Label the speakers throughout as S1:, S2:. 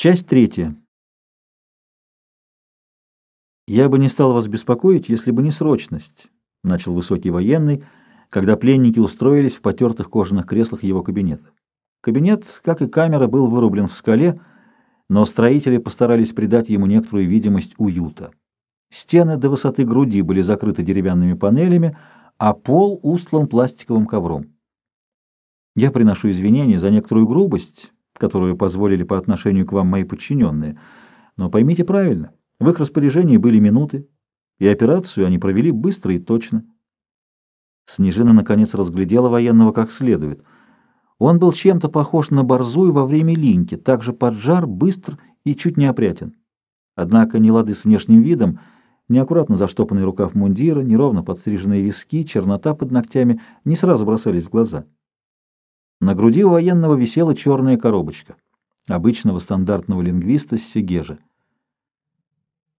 S1: Часть третья. «Я бы не стал вас беспокоить, если бы не срочность», — начал высокий военный, когда пленники устроились в потертых кожаных креслах его кабинета. Кабинет, как и камера, был вырублен в скале, но строители постарались придать ему некоторую видимость уюта. Стены до высоты груди были закрыты деревянными панелями, а пол устлан пластиковым ковром. Я приношу извинения за некоторую грубость, которую позволили по отношению к вам мои подчиненные. Но поймите правильно, в их распоряжении были минуты, и операцию они провели быстро и точно. Снежина, наконец, разглядела военного как следует. Он был чем-то похож на борзую во время линьки, также поджар, быстр и чуть неопрятен. Однако не лады с внешним видом, неаккуратно заштопанный рукав мундира, неровно подстриженные виски, чернота под ногтями не сразу бросались в глаза. На груди у военного висела черная коробочка, обычного стандартного лингвиста с Сегежа.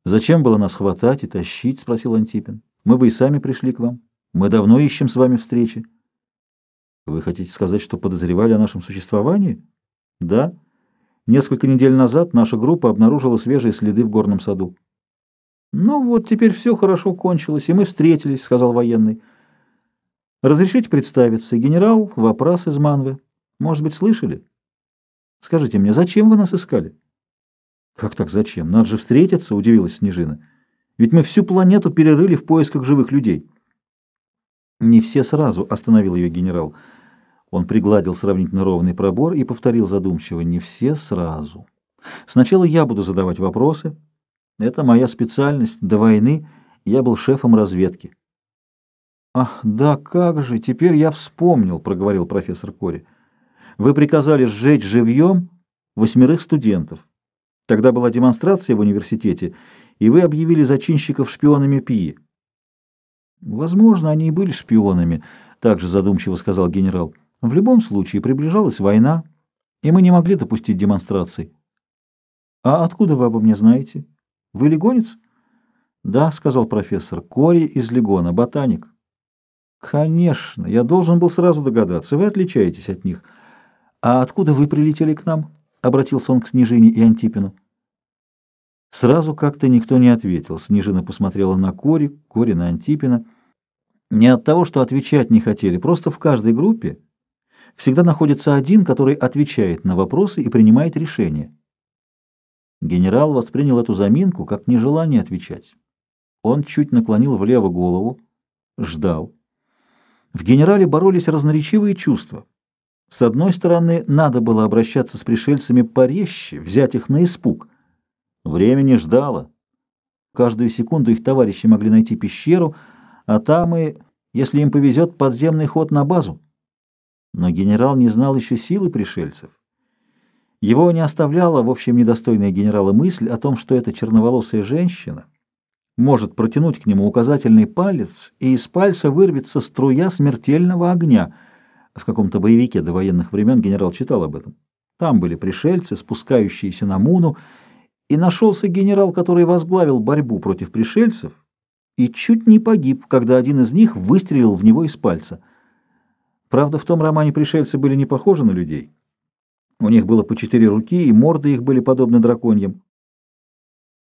S1: «Зачем было нас хватать и тащить?» — спросил Антипин. «Мы бы и сами пришли к вам. Мы давно ищем с вами встречи». «Вы хотите сказать, что подозревали о нашем существовании?» «Да. Несколько недель назад наша группа обнаружила свежие следы в горном саду». «Ну вот, теперь все хорошо кончилось, и мы встретились», — сказал военный. Разрешите представиться. Генерал Вопрос из Манвы. Может быть, слышали? Скажите мне, зачем вы нас искали? Как так зачем? Надо же встретиться, удивилась Снежина. Ведь мы всю планету перерыли в поисках живых людей. Не все сразу, остановил ее генерал. Он пригладил сравнительно ровный пробор и повторил задумчиво, не все сразу. Сначала я буду задавать вопросы. Это моя специальность. До войны я был шефом разведки. «Ах, да как же, теперь я вспомнил», — проговорил профессор Кори. «Вы приказали сжечь живьем восьмерых студентов. Тогда была демонстрация в университете, и вы объявили зачинщиков шпионами ПИИ». «Возможно, они и были шпионами», — также задумчиво сказал генерал. «В любом случае приближалась война, и мы не могли допустить демонстраций». «А откуда вы обо мне знаете? Вы легонец?» «Да», — сказал профессор, — «Кори из Легона, ботаник». Конечно, я должен был сразу догадаться. Вы отличаетесь от них. А откуда вы прилетели к нам? Обратился он к Снежине и Антипину. Сразу как-то никто не ответил. Снежина посмотрела на Кори, Кори на Антипина. Не от того, что отвечать не хотели, просто в каждой группе всегда находится один, который отвечает на вопросы и принимает решения. Генерал воспринял эту заминку как нежелание отвечать. Он чуть наклонил влево голову, ждал. В генерале боролись разноречивые чувства. С одной стороны, надо было обращаться с пришельцами порезче, взять их на испуг. Время не ждало. Каждую секунду их товарищи могли найти пещеру, а там и, если им повезет, подземный ход на базу. Но генерал не знал еще силы пришельцев. Его не оставляла, в общем, недостойная генерала мысль о том, что эта черноволосая женщина — может протянуть к нему указательный палец, и из пальца вырвется струя смертельного огня. В каком-то боевике до военных времен генерал читал об этом. Там были пришельцы, спускающиеся на Муну, и нашелся генерал, который возглавил борьбу против пришельцев и чуть не погиб, когда один из них выстрелил в него из пальца. Правда, в том романе пришельцы были не похожи на людей. У них было по четыре руки, и морды их были подобны драконьям.